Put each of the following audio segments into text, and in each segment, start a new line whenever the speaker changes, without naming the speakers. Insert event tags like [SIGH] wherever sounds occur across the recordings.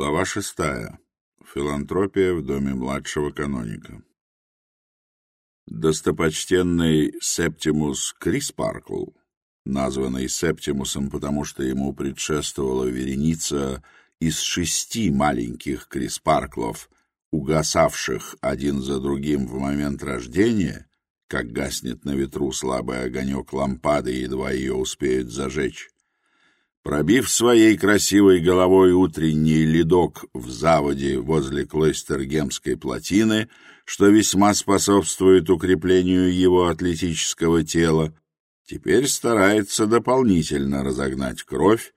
Глава шестая. Филантропия в доме младшего каноника. Достопочтенный Септимус Криспаркл, названный Септимусом, потому что ему предшествовала вереница из шести маленьких Криспарклов, угасавших один за другим в момент рождения, как гаснет на ветру слабый огонек лампады, едва ее успеют зажечь, Пробив своей красивой головой утренний ледок в заводе возле Клойстергемской плотины, что весьма способствует укреплению его атлетического тела, теперь старается дополнительно разогнать кровь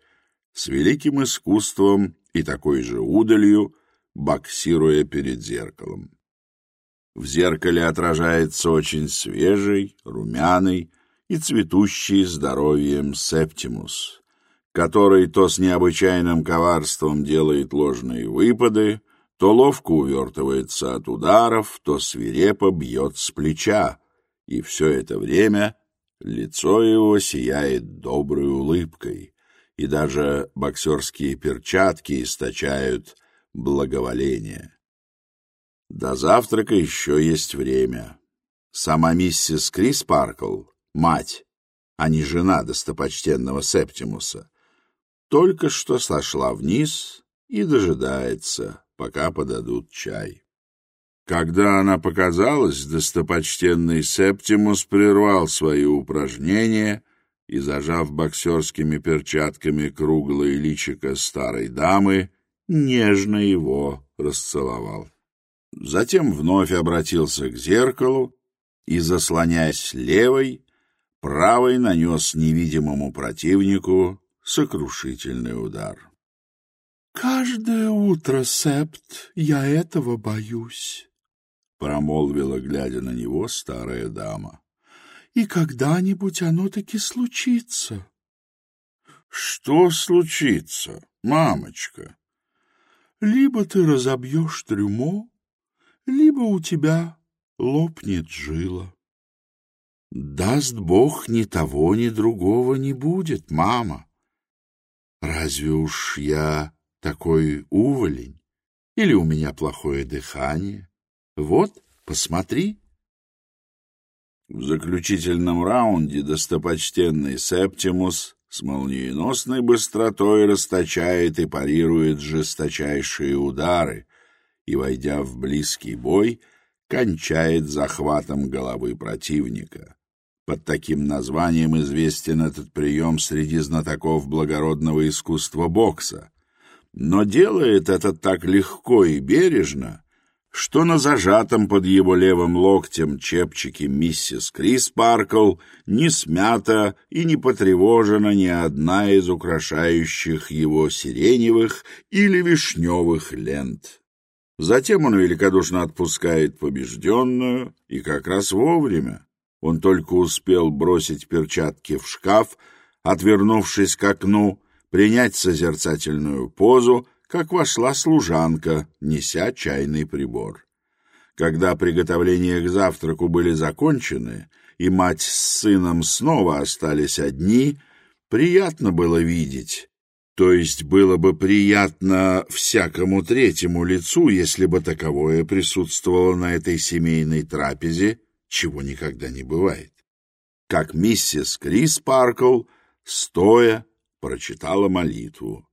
с великим искусством и такой же удалью, боксируя перед зеркалом. В зеркале отражается очень свежий, румяный и цветущий здоровьем Септимус — который то с необычайным коварством делает ложные выпады, то ловко увертывается от ударов, то свирепо бьет с плеча, и все это время лицо его сияет доброй улыбкой, и даже боксерские перчатки источают благоволение. До завтрака еще есть время. Сама миссис Крис Паркл, мать, а не жена достопочтенного Септимуса, только что сошла вниз и дожидается, пока подадут чай. Когда она показалась, достопочтенный Септимус прервал свои упражнения и, зажав боксерскими перчатками круглое личико старой дамы, нежно его расцеловал. Затем вновь обратился к зеркалу и, заслоняясь левой, правой нанес невидимому противнику сокрушительный удар.
«Каждое утро, Септ, я этого боюсь», — промолвила, глядя на него, старая дама. «И когда-нибудь оно таки случится».
«Что случится, мамочка?»
«Либо ты разобьешь трюмо, либо у тебя лопнет жила».
«Даст Бог, ни того, ни другого не будет, мама», Разве уж я такой уволень? Или у меня плохое дыхание? Вот, посмотри. В заключительном раунде достопочтенный Септимус с молниеносной быстротой расточает и парирует жесточайшие удары и, войдя в близкий бой, кончает захватом головы противника. Под таким названием известен этот прием среди знатоков благородного искусства бокса. Но делает это так легко и бережно, что на зажатом под его левым локтем чепчике миссис Крис Паркл не смята и не потревожена ни одна из украшающих его сиреневых или вишневых лент. Затем он великодушно отпускает побежденную, и как раз вовремя, Он только успел бросить перчатки в шкаф, отвернувшись к окну, принять созерцательную позу, как вошла служанка, неся чайный прибор. Когда приготовления к завтраку были закончены, и мать с сыном снова остались одни, приятно было видеть, то есть было бы приятно всякому третьему лицу, если бы таковое присутствовало на этой семейной трапезе, чего никогда не бывает. Как миссис Крис Паркл, стоя, прочитала молитву,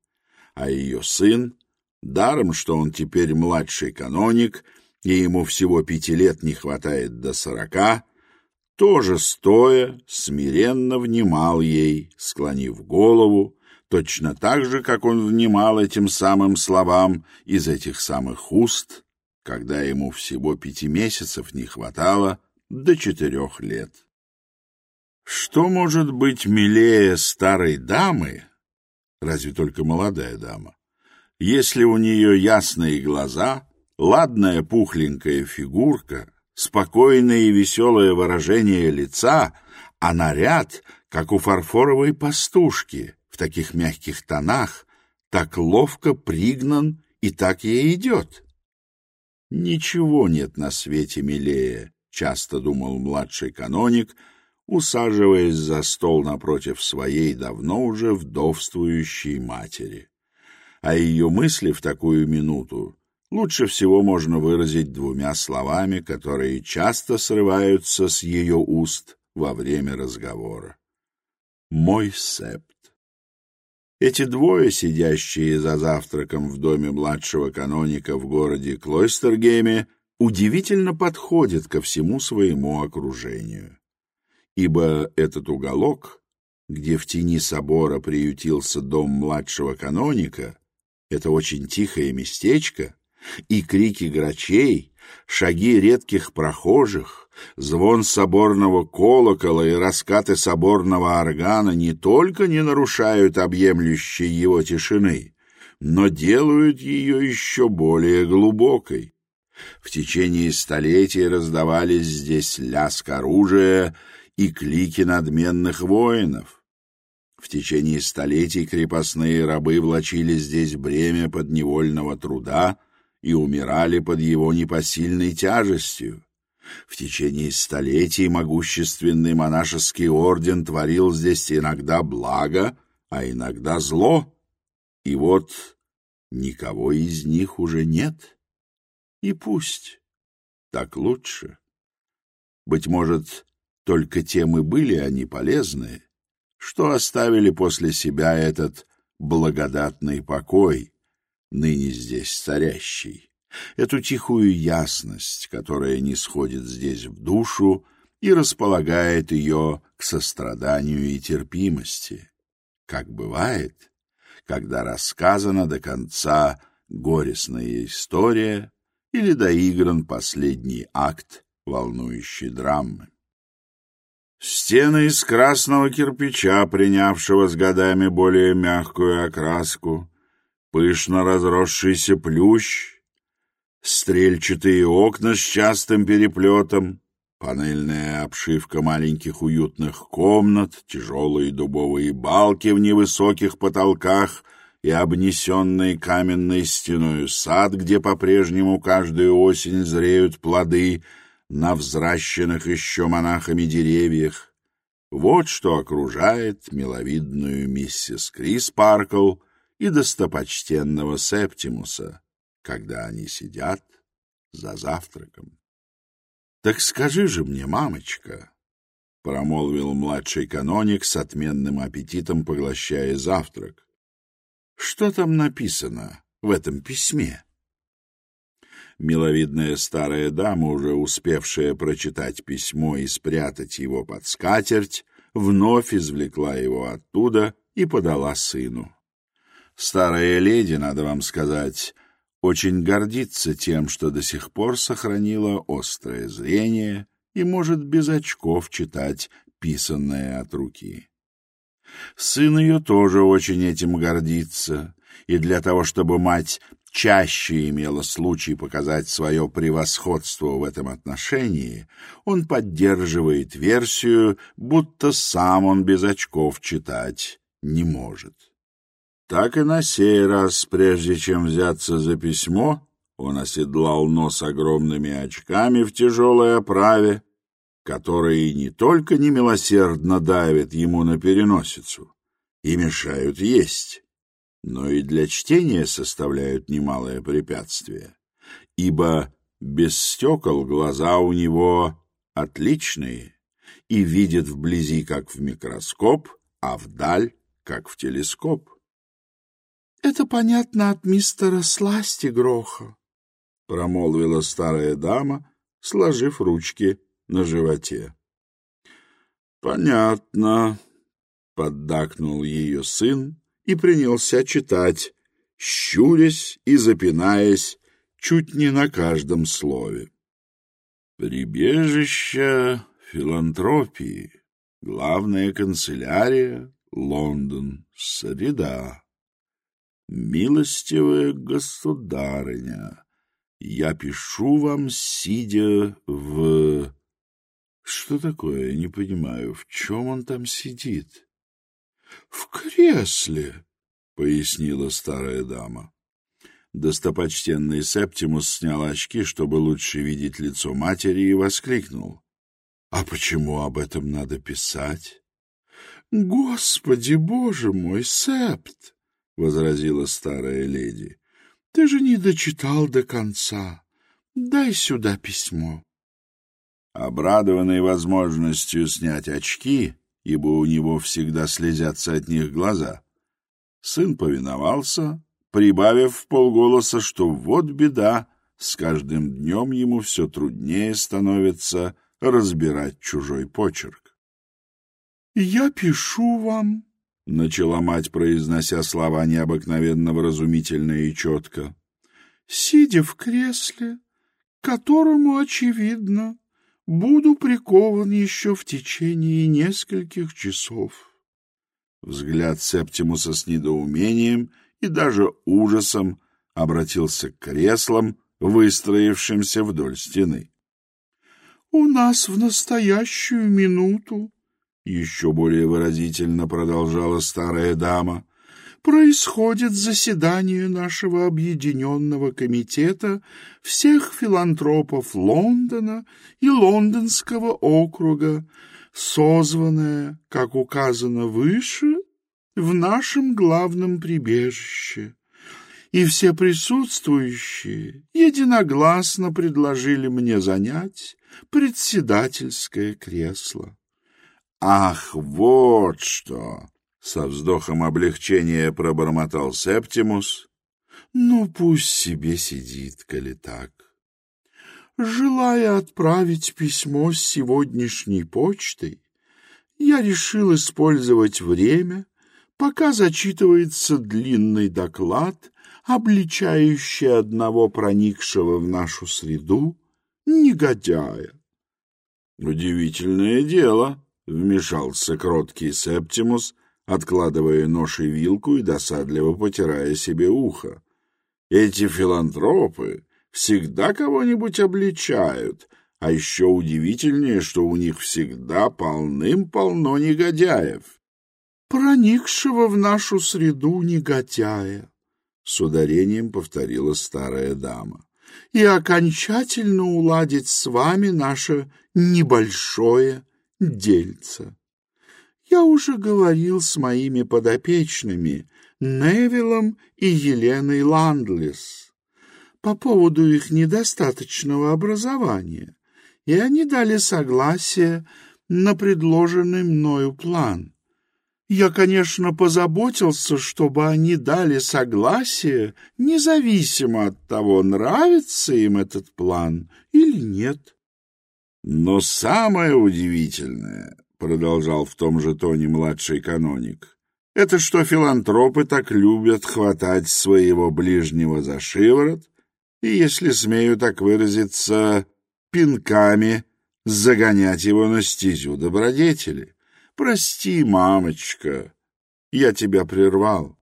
а ее сын, даром, что он теперь младший каноник, и ему всего пяти лет не хватает до сорока, тоже стоя, смиренно внимал ей, склонив голову, точно так же, как он внимал этим самым словам из этих самых уст, когда ему всего пяти месяцев не хватало до четырех лет. Что может быть милее старой дамы, разве только молодая дама, если у нее ясные глаза, ладная пухленькая фигурка, спокойное и веселое выражение лица, а наряд, как у фарфоровой пастушки, в таких мягких тонах, так ловко пригнан и так ей идет. Ничего нет на свете милее, часто думал младший каноник, усаживаясь за стол напротив своей давно уже вдовствующей матери. А ее мысли в такую минуту лучше всего можно выразить двумя словами, которые часто срываются с ее уст во время разговора. «Мой септ». Эти двое, сидящие за завтраком в доме младшего каноника в городе Клойстергеме, удивительно подходит ко всему своему окружению. Ибо этот уголок, где в тени собора приютился дом младшего каноника, это очень тихое местечко, и крики грачей, шаги редких прохожих, звон соборного колокола и раскаты соборного органа не только не нарушают объемлющей его тишины, но делают ее еще более глубокой. В течение столетий раздавались здесь лязг оружия и клики надменных воинов. В течение столетий крепостные рабы влачили здесь бремя подневольного труда и умирали под его непосильной тяжестью. В течение столетий могущественный монашеский орден творил здесь иногда благо, а иногда зло. И вот никого из них уже нет. И пусть. Так лучше. Быть может, только тем и были они полезные, что оставили после себя этот благодатный покой, ныне здесь царящий, эту тихую ясность, которая не сходит здесь в душу и располагает ее к состраданию и терпимости, как бывает, когда рассказана до конца горестная история или доигран последний акт волнующей драмы. Стены из красного кирпича, принявшего с годами более мягкую окраску, пышно разросшийся плющ, стрельчатые окна с частым переплетом, панельная обшивка маленьких уютных комнат, тяжелые дубовые балки в невысоких потолках — и обнесенный каменной стеною сад, где по-прежнему каждую осень зреют плоды на взращенных еще монахами деревьях. Вот что окружает миловидную миссис Крис Паркл и достопочтенного Септимуса, когда они сидят за завтраком. — Так скажи же мне, мамочка, — промолвил младший каноник с отменным аппетитом, поглощая завтрак, что там написано в этом письме? Миловидная старая дама, уже успевшая прочитать письмо и спрятать его под скатерть, вновь извлекла его оттуда и подала сыну. Старая леди, надо вам сказать, очень гордится тем, что до сих пор сохранила острое зрение и может без очков читать писанное от руки. Сын ее тоже очень этим гордится, и для того, чтобы мать чаще имела случай показать свое превосходство в этом отношении, он поддерживает версию, будто сам он без очков читать не может. Так и на сей раз, прежде чем взяться за письмо, он оседлал нос огромными очками в тяжелой оправе, которые не только немилосердно давят ему на переносицу и мешают есть, но и для чтения составляют немалое препятствие, ибо без стекол глаза у него отличные и видят вблизи как в микроскоп, а вдаль как в телескоп.
— Это понятно от мистера Сласти Гроха, — промолвила старая дама, сложив ручки на животе.
«Понятно», — поддакнул ее сын и принялся читать, щурясь и запинаясь чуть не на каждом слове. «Прибежище филантропии. Главная канцелярия. Лондон. Среда. Милостивая государыня, я пишу вам, сидя в... Что такое? Я Не понимаю. В чем он там сидит?
— В кресле, — пояснила старая дама.
Достопочтенный Септимус снял очки, чтобы лучше видеть лицо матери, и воскликнул. — А почему об этом надо писать?
— Господи, боже мой, Септ!
— возразила старая леди.
— Ты же не дочитал до конца. Дай сюда письмо
обрадованный возможностью снять очки, ибо у него всегда слезятся от них глаза, сын повиновался, прибавив в полголоса, что вот беда, с каждым днем ему все труднее становится разбирать чужой почерк.
«Я пишу вам», —
начала мать, произнося слова необыкновенно вразумительные и четко, —
«сидя в кресле, которому, очевидно, буду прикован еще в течение нескольких часов.
Взгляд Септимуса с недоумением и даже ужасом обратился к креслам, выстроившимся вдоль стены.
— У нас в настоящую минуту, —
еще более выразительно продолжала старая дама, —
происходит заседание нашего объединенного комитета всех филантропов Лондона и Лондонского округа, созванное, как указано выше, в нашем главном прибежище. И все присутствующие единогласно предложили мне занять председательское кресло.
«Ах, вот что!» Со вздохом облегчения пробормотал Септимус.
«Ну, пусть себе сидит, коли так. Желая отправить письмо с сегодняшней почтой, я решил использовать время, пока зачитывается длинный доклад, обличающий одного проникшего в нашу среду негодяя.
«Удивительное дело», — вмешался кроткий Септимус, — откладывая нож и вилку и досадливо потирая себе ухо. Эти филантропы всегда кого-нибудь обличают, а еще удивительнее, что у них всегда полным-полно негодяев.
«Проникшего в нашу среду негодяя», —
с ударением повторила старая дама,
«и окончательно уладить с вами наше небольшое дельце». Я уже говорил с моими подопечными, Невилом и Еленой Ландлис по поводу их недостаточного образования, и они дали согласие на предложенный мною план. Я, конечно, позаботился, чтобы они дали согласие, независимо от того, нравится им этот план или нет.
Но самое удивительное продолжал в том же тоне младший каноник. Это что филантропы так любят хватать своего ближнего за шиворот и, если смею так выразиться, пинками загонять его на стезю добродетели. Прости, мамочка, я тебя прервал.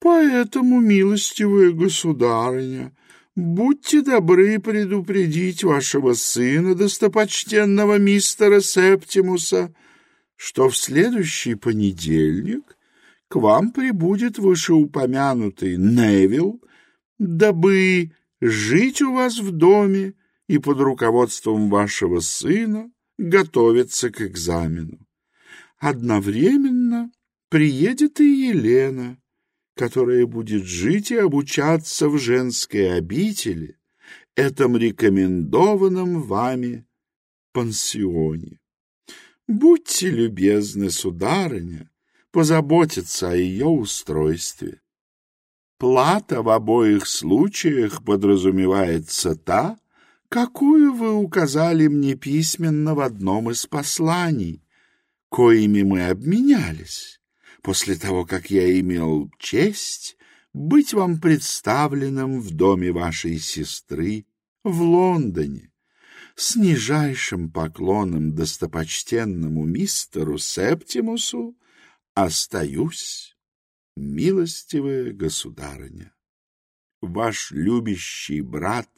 Поэтому, милостивая государыня, будьте добры предупредить вашего сына, достопочтенного мистера Септимуса, что в следующий понедельник к вам прибудет вышеупомянутый Невил, дабы жить у вас в доме и под руководством вашего сына готовиться к экзамену. Одновременно приедет и Елена, которая будет жить и обучаться в женской обители, этом рекомендованном вами пансионе. Будьте любезны, сударыня, позаботиться о ее устройстве. Плата в обоих случаях подразумевается та, какую вы указали мне письменно в одном из посланий, коими мы обменялись после того, как я имел честь быть вам представленным в доме вашей сестры в Лондоне. С нижайшим поклоном достопочтенному мистеру Септимусу остаюсь, милостивая государыня, ваш любящий брат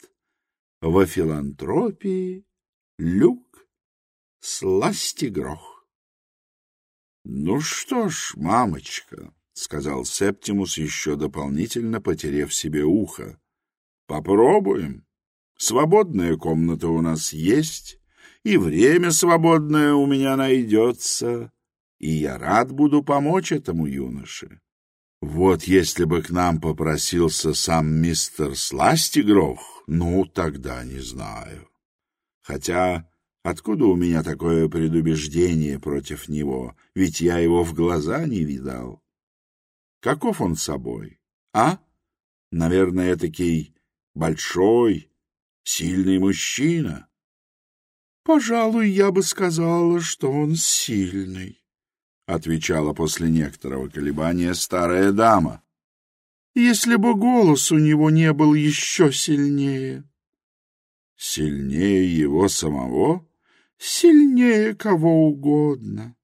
во филантропии Люк Сластигрох. Ну что ж, мамочка, — сказал Септимус, еще дополнительно потерев себе ухо, — попробуем. Свободная комната у нас есть, и время свободное у меня найдется, и я рад буду помочь этому юноше.
Вот если бы к нам попросился сам мистер Сластигрох, ну, тогда не знаю. Хотя Откуда у меня такое предубеждение против него? Ведь я его в глаза не видал. Каков он собой? А? Наверное, такой большой, сильный мужчина.
Пожалуй, я бы сказала, что он сильный, отвечала после некоторого колебания старая дама. Если бы голос у него не был еще сильнее.
Сильнее его самого?
сильнее кого угодно.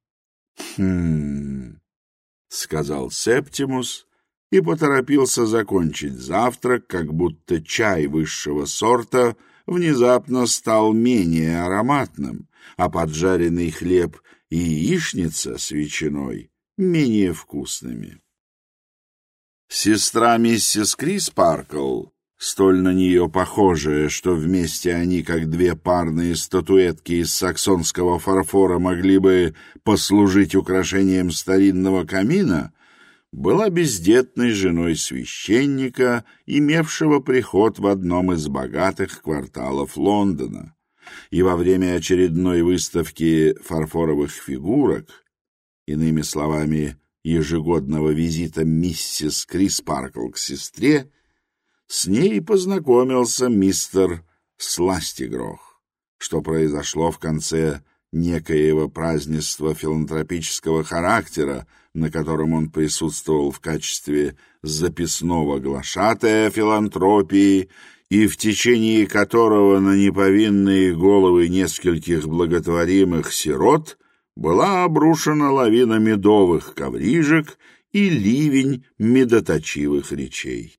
«Хм...» — сказал Септимус и поторопился закончить завтрак, как будто чай высшего сорта внезапно стал менее ароматным, а поджаренный хлеб и яичница с ветчиной — менее вкусными. Сестра миссис Крис Паркл столь на нее похожее, что вместе они, как две парные статуэтки из саксонского фарфора, могли бы послужить украшением старинного камина, была бездетной женой священника, имевшего приход в одном из богатых кварталов Лондона. И во время очередной выставки фарфоровых фигурок, иными словами, ежегодного визита миссис Крис Паркл к сестре, с ней познакомился мистер Сластигрох, что произошло в конце некоего празднества филантропического характера, на котором он присутствовал в качестве записного глашатая филантропии и в течение которого на неповинные головы нескольких благотворимых сирот была обрушена лавина медовых коврижек и ливень медоточивых речей.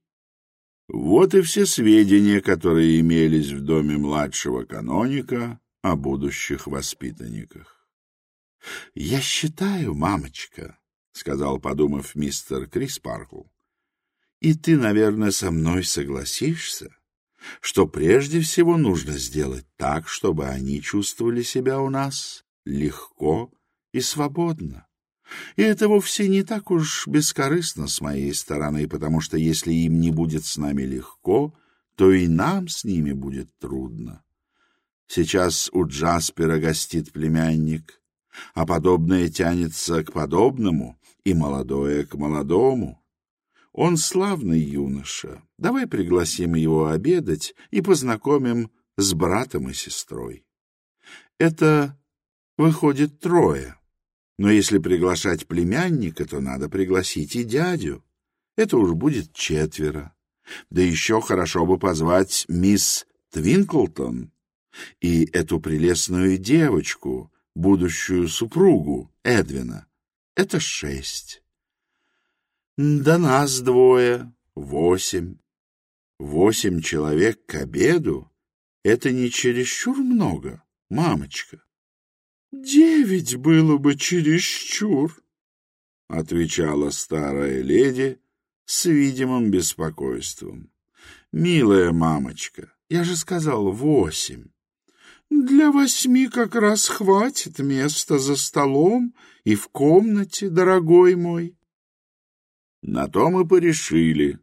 Вот и все сведения, которые имелись в доме младшего каноника о будущих воспитанниках. — Я считаю, мамочка, — сказал, подумав мистер Криспаркл, — и ты, наверное, со мной согласишься, что прежде всего нужно сделать так, чтобы они чувствовали себя у нас легко и свободно. И это вовсе не так уж бескорыстно с моей стороны, потому что если им не будет с нами легко, то и нам с ними будет трудно. Сейчас у Джаспера гостит племянник, а подобное тянется к подобному, и молодое к молодому. Он славный юноша. Давай пригласим его обедать и познакомим с братом и сестрой. Это выходит трое. Но если приглашать племянника, то надо пригласить и дядю. Это уж будет четверо. Да еще хорошо бы позвать мисс Твинклтон и эту прелестную девочку, будущую супругу Эдвина. Это шесть. Да нас двое — восемь. Восемь человек к обеду — это не чересчур много, мамочка.
«Девять было бы чересчур», — отвечала старая леди с видимым беспокойством. «Милая мамочка, я же сказал восемь. Для восьми как раз хватит места за столом и в комнате, дорогой мой».
На том и порешили,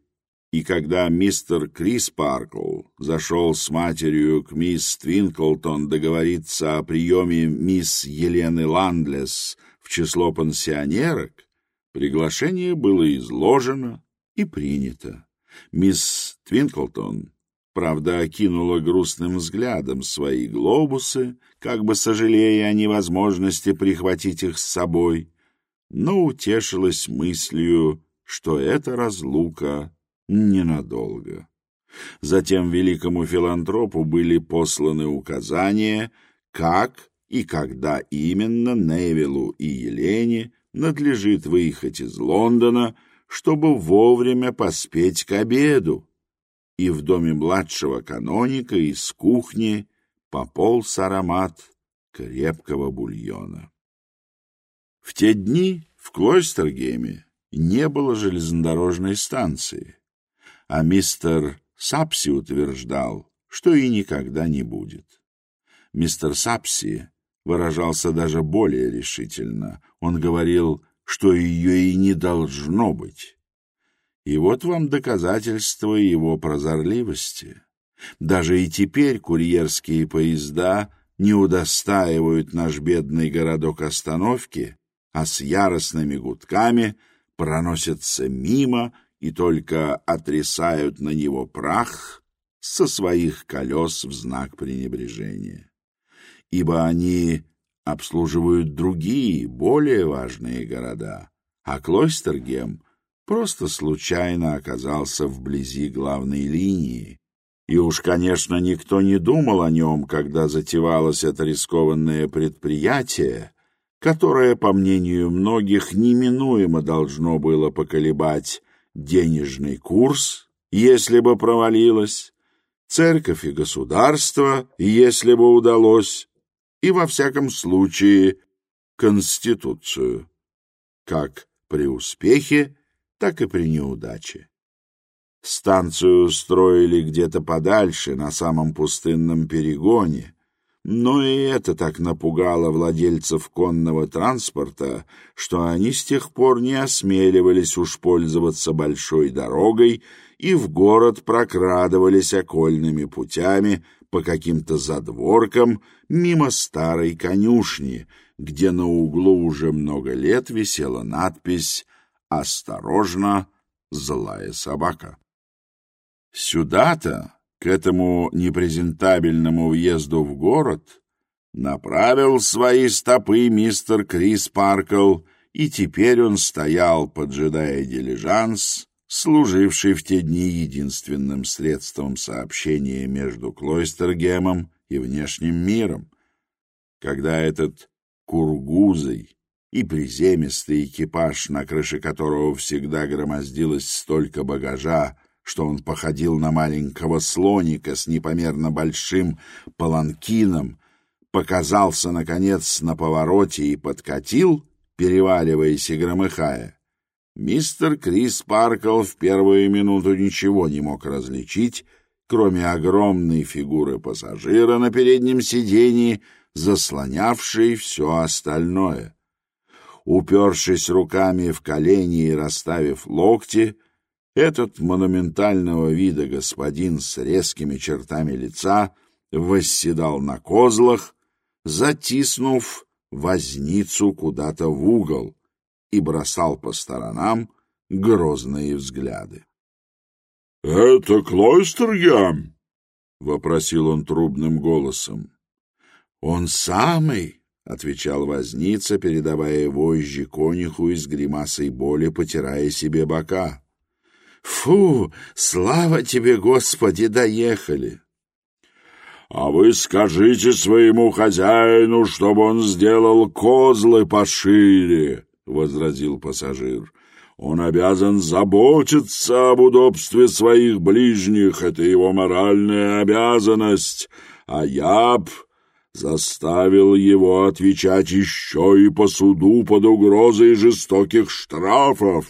и когда мистер Крис Паркл зашел с матерью к мисс Твинклтон договориться о приеме мисс Елены Ландлес в число пансионерок, приглашение было изложено и принято. Мисс Твинклтон, правда, окинула грустным взглядом свои глобусы, как бы сожалея о невозможности прихватить их с собой, но утешилась мыслью, что эта разлука — ненадолго. Затем великому филантропу были посланы указания, как и когда именно Невилу и Елене надлежит выехать из Лондона, чтобы вовремя поспеть к обеду. И в доме младшего каноника из кухни пополз аромат крепкого бульона. В те дни в Клойстергеме не было железнодорожной станции а мистер Сапси утверждал, что и никогда не будет. Мистер Сапси выражался даже более решительно. Он говорил, что ее и не должно быть. И вот вам доказательство его прозорливости. Даже и теперь курьерские поезда не удостаивают наш бедный городок остановки, а с яростными гудками проносятся мимо — и только отрисают на него прах со своих колес в знак пренебрежения. Ибо они обслуживают другие, более важные города, а Клойстергем просто случайно оказался вблизи главной линии. И уж, конечно, никто не думал о нем, когда затевалось это рискованное предприятие, которое, по мнению многих, неминуемо должно было поколебать денежный курс, если бы провалилось, церковь и государство, если бы удалось, и, во всяком случае, Конституцию, как при успехе, так и при неудаче. Станцию строили где-то подальше, на самом пустынном перегоне, но и это так напугало владельцев конного транспорта, что они с тех пор не осмеливались уж пользоваться большой дорогой и в город прокрадывались окольными путями по каким-то задворкам мимо старой конюшни, где на углу уже много лет висела надпись «Осторожно, злая собака». к этому непрезентабельному въезду в город направил свои стопы мистер Крис Паркл, и теперь он стоял, поджидая дилижанс, служивший в те дни единственным средством сообщения между Клойстергемом и внешним миром, когда этот кургузый и приземистый экипаж, на крыше которого всегда громоздилось столько багажа, что он походил на маленького слоника с непомерно большим паланкином, показался, наконец, на повороте и подкатил, переваливаясь и громыхая. Мистер Крис Паркл в первую минуту ничего не мог различить, кроме огромной фигуры пассажира на переднем сидении, заслонявшей все остальное. Упершись руками в колени и расставив локти, этот монументального вида господин с резкими чертами лица восседал на козлах, затиснув возницу куда-то в угол и бросал по сторонам грозные взгляды. — Это Клойстергем? — вопросил он трубным голосом. — Он самый, — отвечал возница, передавая вожжи конюху и с гримасой боли потирая себе бока. Фу, слава тебе, Господи, доехали!» «А вы скажите своему хозяину, чтобы он сделал козлы пошире», — возразил пассажир. «Он обязан заботиться об удобстве своих ближних, это его моральная обязанность, а я б заставил его отвечать еще и по суду под угрозой жестоких штрафов».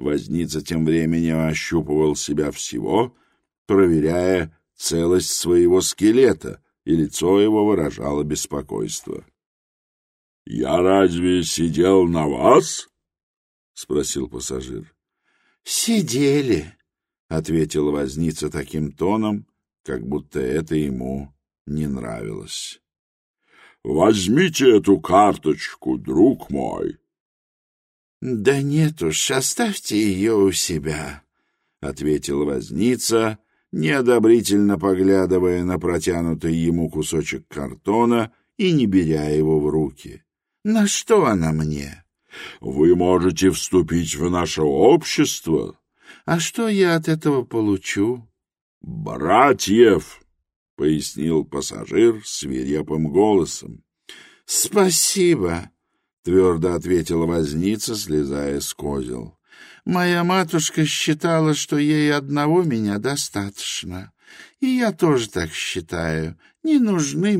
Возница тем временем ощупывал себя всего, проверяя целость своего скелета, и лицо его выражало беспокойство. — Я разве сидел на вас? — спросил пассажир. — Сидели, — ответил возница таким тоном, как будто это ему не нравилось. — Возьмите эту карточку, друг мой, Да нет уж, оставьте ее у себя, — ответил возница, неодобрительно поглядывая на протянутый ему кусочек картона и не беря его в руки. — На что она мне? — Вы можете вступить в наше общество. — А что я от этого получу? — Братьев! — пояснил пассажир свирепым голосом. — Спасибо! — твердо ответила возница, слезая с козел. «Моя матушка считала, что ей одного меня достаточно. И я тоже так считаю. Не нужны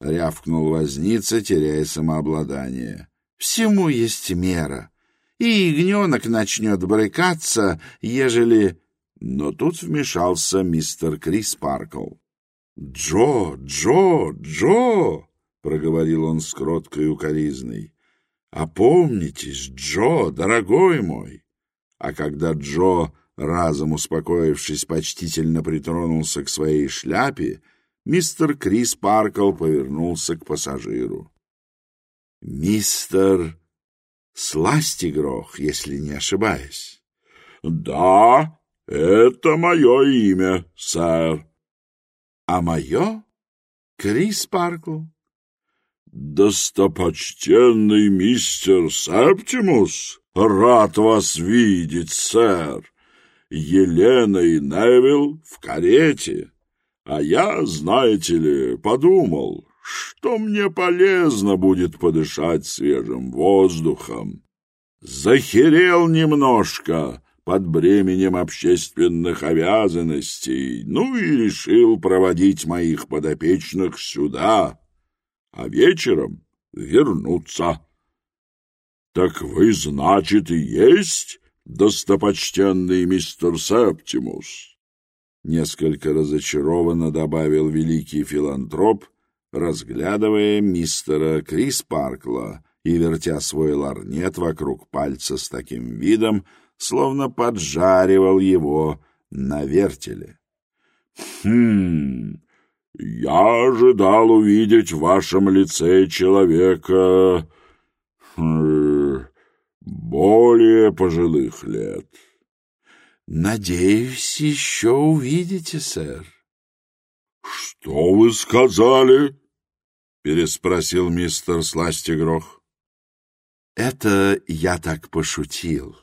рявкнул возница, теряя самообладание. «Всему есть мера. И ягненок начнет брыкаться, ежели...» Но тут вмешался мистер Крис Криспаркл. «Джо, Джо, Джо!» — проговорил он с кроткой укоризной. «Опомнитесь, Джо, дорогой мой!» А когда Джо, разом успокоившись, почтительно притронулся к своей шляпе, — мистер Крис Паркл повернулся к пассажиру. «Мистер Сластигрох, если не ошибаюсь».
«Да, это мое имя, сэр».
«А мое? Крис Паркл?»
«Достопочтенный мистер Септимус, рад вас видеть, сэр. Елена и Невилл в карете». А я, знаете ли, подумал, что мне полезно будет подышать свежим воздухом. Захерел немножко под бременем общественных обязанностей, ну и решил проводить моих подопечных сюда, а вечером вернуться. Так вы, значит, и есть достопочтенный мистер Септимус? Несколько разочарованно добавил великий филантроп — разглядывая мистера Крис Паркла и вертя свой ларнет вокруг пальца с таким видом, словно поджаривал его на вертеле. «Хм, я ожидал увидеть в вашем лице человека хм, более пожилых лет».
«Надеюсь, еще увидите, сэр».
«Что вы сказали?» — переспросил мистер Сластигрох.
«Это я так пошутил.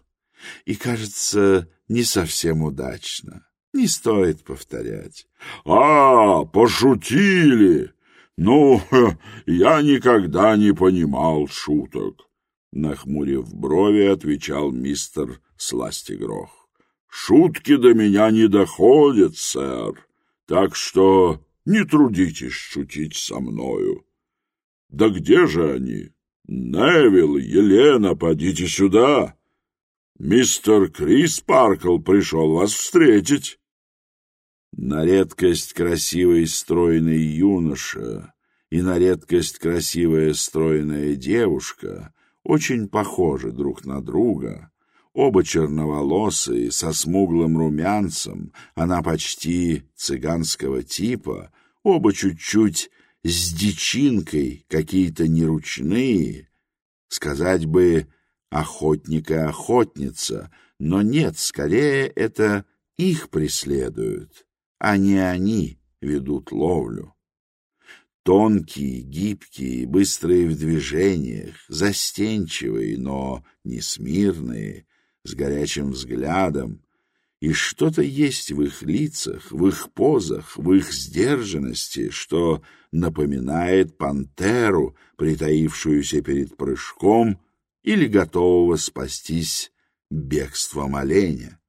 И, кажется, не совсем удачно. Не стоит повторять».
«А, пошутили! Ну, [LAUGHS] я никогда не понимал шуток». Нахмурив брови, отвечал мистер Сластигрох. Шутки до меня не доходят, сэр, так что не трудитесь шутить со мною. Да где же они? Невил, Елена, подите сюда. Мистер Крис Паркл пришел вас встретить.
На редкость красивый стройный юноша и на редкость красивая стройная девушка очень похожи друг на друга, оба черноволосые, со смуглым румянцем, она почти цыганского типа, оба чуть-чуть с дичинкой, какие-то неручные. Сказать бы охотник и охотница но нет, скорее это их преследуют, а не они ведут ловлю. Тонкие, гибкие, быстрые в движениях, застенчивые, но несмирные с горячим взглядом, и что-то есть в их лицах, в их позах, в их сдержанности, что напоминает пантеру, притаившуюся перед прыжком или готового спастись бегством оленя.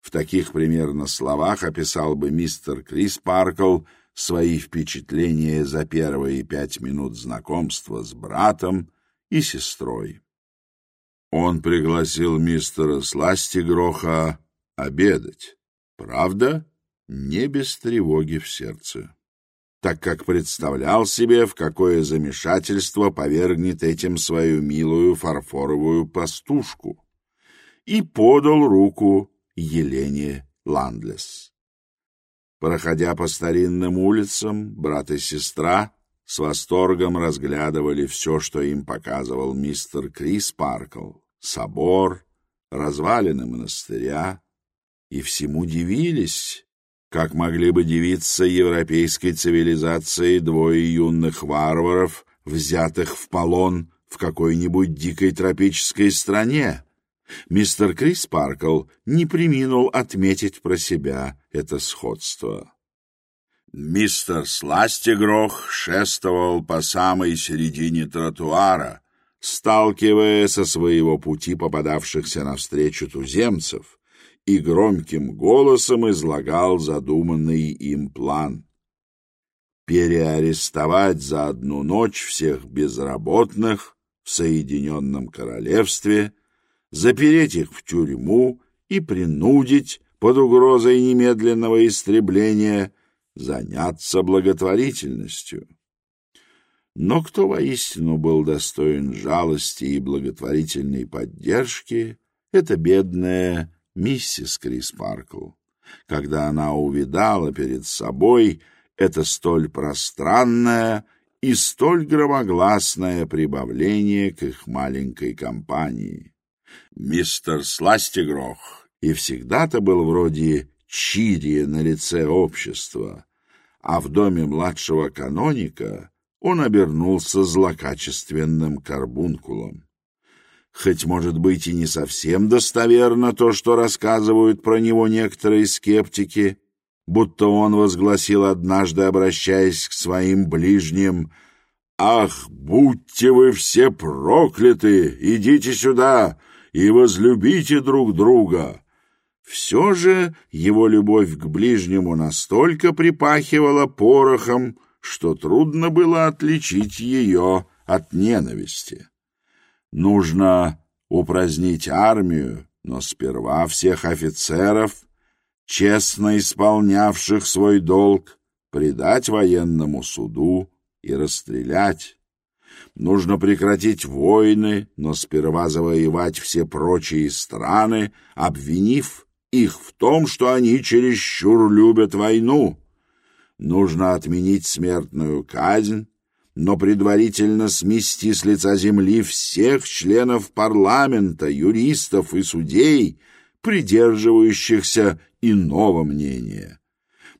В таких примерно словах описал бы мистер Крис Паркл свои впечатления за первые пять минут знакомства с братом и сестрой. Он пригласил мистера Сластигроха обедать. Правда, не без тревоги в сердце, так как представлял себе, в какое замешательство повергнет этим свою милую фарфоровую пастушку, и подал руку Елене Ландлес. Проходя по старинным улицам, брат и сестра с восторгом разглядывали все, что им показывал мистер Крис Паркл собор, развалины монастыря, и всему дивились, как могли бы дивиться европейской цивилизации двое юных варваров, взятых в полон в какой-нибудь дикой тропической стране. Мистер Крис Паркл не приминул отметить про себя это сходство. Мистер Сластигрох шествовал по самой середине тротуара, сталкивая со своего пути попадавшихся навстречу туземцев, и громким голосом излагал задуманный им план. Переарестовать за одну ночь всех безработных в Соединенном Королевстве, запереть их в тюрьму и принудить под угрозой немедленного истребления заняться благотворительностью. Но кто воистину был достоин жалости и благотворительной поддержки, это бедная миссис Крис Паркл, когда она увидала перед собой это столь пространное и столь громогласное прибавление к их маленькой компании. Мистер Сластигрох и всегда-то был вроде чирия на лице общества, а в доме младшего каноника Он обернулся злокачественным карбункулом. Хоть, может быть, и не совсем достоверно то, что рассказывают про него некоторые скептики, будто он возгласил однажды, обращаясь к своим ближним, «Ах, будьте вы все прокляты! Идите сюда и возлюбите друг друга!» Все же его любовь к ближнему настолько припахивала порохом, что трудно было отличить ее от ненависти. Нужно упразднить армию, но сперва всех офицеров, честно исполнявших свой долг, предать военному суду и расстрелять. Нужно прекратить войны, но сперва завоевать все прочие страны, обвинив их в том, что они чересчур любят войну. Нужно отменить смертную казнь, но предварительно смести с лица земли всех членов парламента, юристов и судей, придерживающихся иного мнения.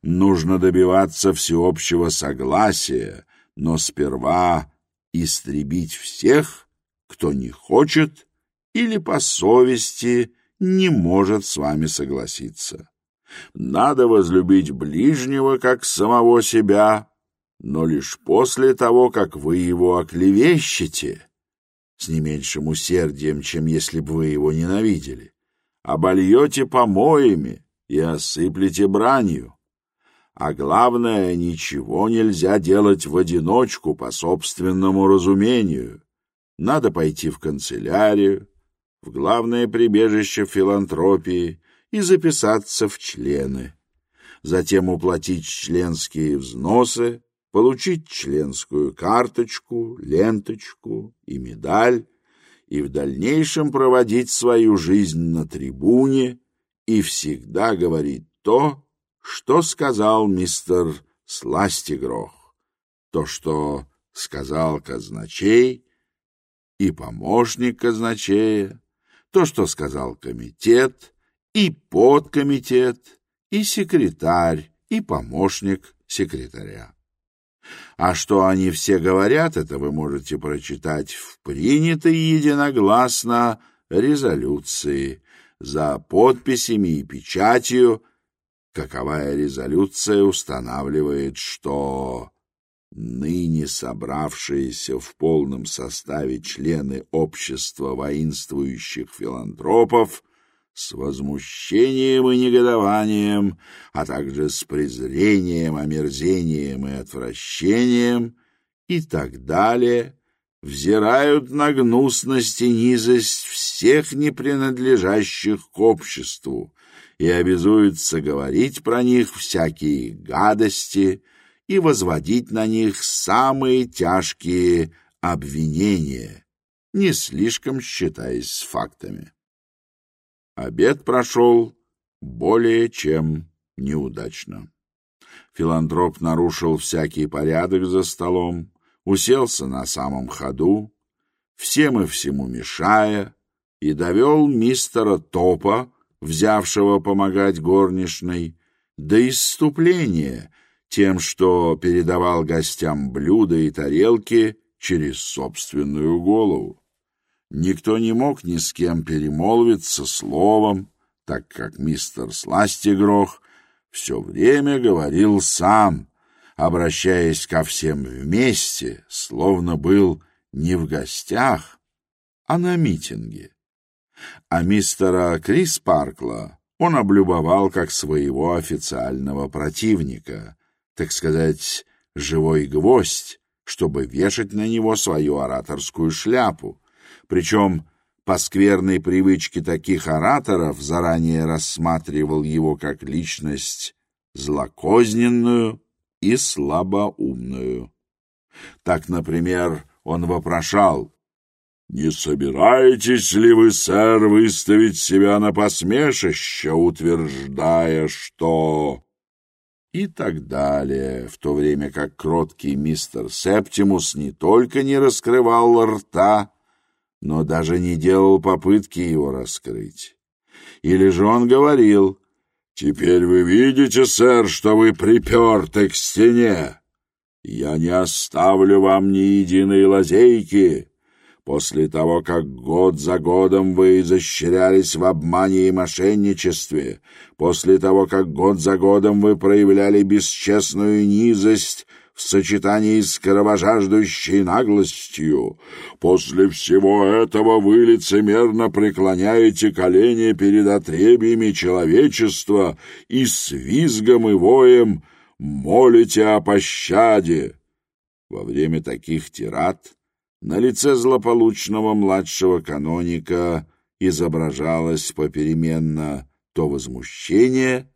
Нужно добиваться всеобщего согласия, но сперва истребить всех, кто не хочет или по совести не может с вами согласиться. Надо возлюбить ближнего, как самого себя, но лишь после того, как вы его оклевещете, с не меньшим усердием, чем если бы вы его ненавидели, обольете помоями и осыплете бранью. А главное, ничего нельзя делать в одиночку по собственному разумению. Надо пойти в канцелярию, в главное прибежище филантропии, и записаться в члены, затем уплатить членские взносы, получить членскую карточку, ленточку и медаль, и в дальнейшем проводить свою жизнь на трибуне и всегда говорить то, что сказал мистер Сластигрох, то, что сказал казначей и помощник казначея, то, что сказал комитет, и подкомитет, и секретарь, и помощник секретаря. А что они все говорят, это вы можете прочитать в принятой единогласно резолюции за подписями и печатью, каковая резолюция устанавливает, что ныне собравшиеся в полном составе члены общества воинствующих филантропов – с возмущением и негодованием, а также с презрением, омерзением и отвращением и так далее, взирают на гнусность и низость всех не принадлежащих к обществу и обязуются говорить про них всякие гадости и возводить на них самые тяжкие обвинения, не слишком считаясь с фактами. Обед прошел более чем неудачно. Филантроп нарушил всякий порядок за столом, уселся на самом ходу, всем и всему мешая, и довел мистера Топа, взявшего помогать горничной, до исступления тем, что передавал гостям блюда и тарелки через собственную голову. Никто не мог ни с кем перемолвиться словом, так как мистер Сластигрох все время говорил сам, обращаясь ко всем вместе, словно был не в гостях, а на митинге. А мистера Крис Паркла он облюбовал как своего официального противника, так сказать, живой гвоздь, чтобы вешать на него свою ораторскую шляпу, причем по скверной привычке таких ораторов заранее рассматривал его как личность злокозненную и слабоумную. Так, например, он вопрошал «Не собираетесь ли вы, сэр, выставить себя на посмешище, утверждая, что...» и так далее, в то время как кроткий мистер Септимус не только не раскрывал рта, но даже не делал попытки его раскрыть. Или же он говорил, «Теперь вы видите, сэр, что вы приперты к стене. Я не оставлю вам ни единой лазейки. После того, как год за годом вы изощрялись в обмане и мошенничестве, после того, как год за годом вы проявляли бесчестную низость, в сочетании с кровожаждущей наглостью. После всего этого вы лицемерно преклоняете колени перед отребьями человечества и с визгом и воем молите о пощаде. Во время таких тират на лице злополучного младшего каноника изображалось попеременно то возмущение,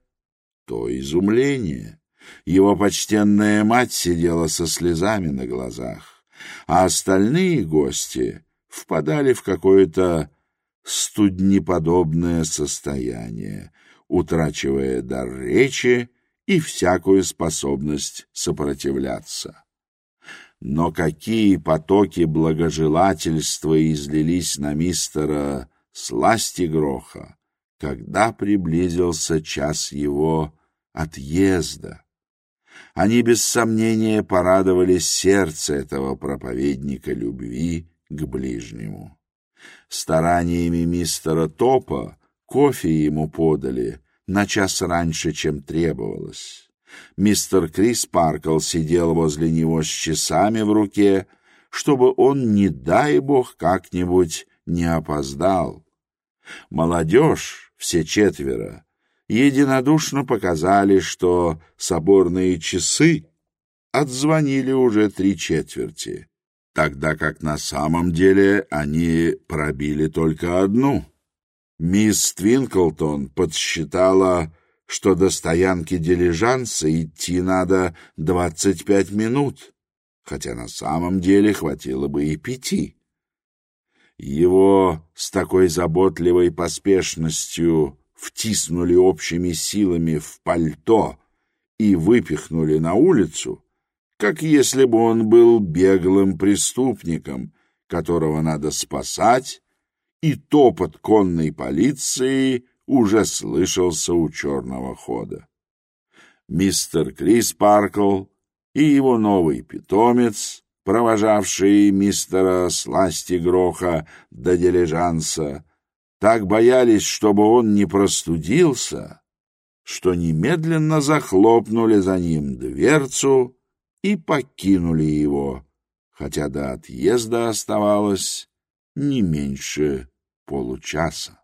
то изумление. Его почтенная мать сидела со слезами на глазах, а остальные гости впадали в какое-то студнеподобное состояние, утрачивая дар речи и всякую способность сопротивляться. Но какие потоки благожелательства излились на мистера Сластигроха, когда приблизился час его отъезда! Они без сомнения порадовали сердце этого проповедника любви к ближнему. Стараниями мистера Топа кофе ему подали на час раньше, чем требовалось. Мистер Крис Паркл сидел возле него с часами в руке, чтобы он, не дай бог, как-нибудь не опоздал. Молодежь, все четверо, единодушно показали, что соборные часы отзвонили уже три четверти, тогда как на самом деле они пробили только одну. Мисс Твинклтон подсчитала, что до стоянки дилижанса идти надо двадцать пять минут, хотя на самом деле хватило бы и пяти. Его с такой заботливой поспешностью втиснули общими силами в пальто и выпихнули на улицу, как если бы он был беглым преступником, которого надо спасать, и топот конной полиции уже слышался у черного хода. Мистер Крис Паркл и его новый питомец, провожавший мистера Сласти Гроха до дилижанса, так боялись, чтобы он не простудился, что немедленно захлопнули за ним дверцу и покинули его, хотя до отъезда оставалось не меньше получаса.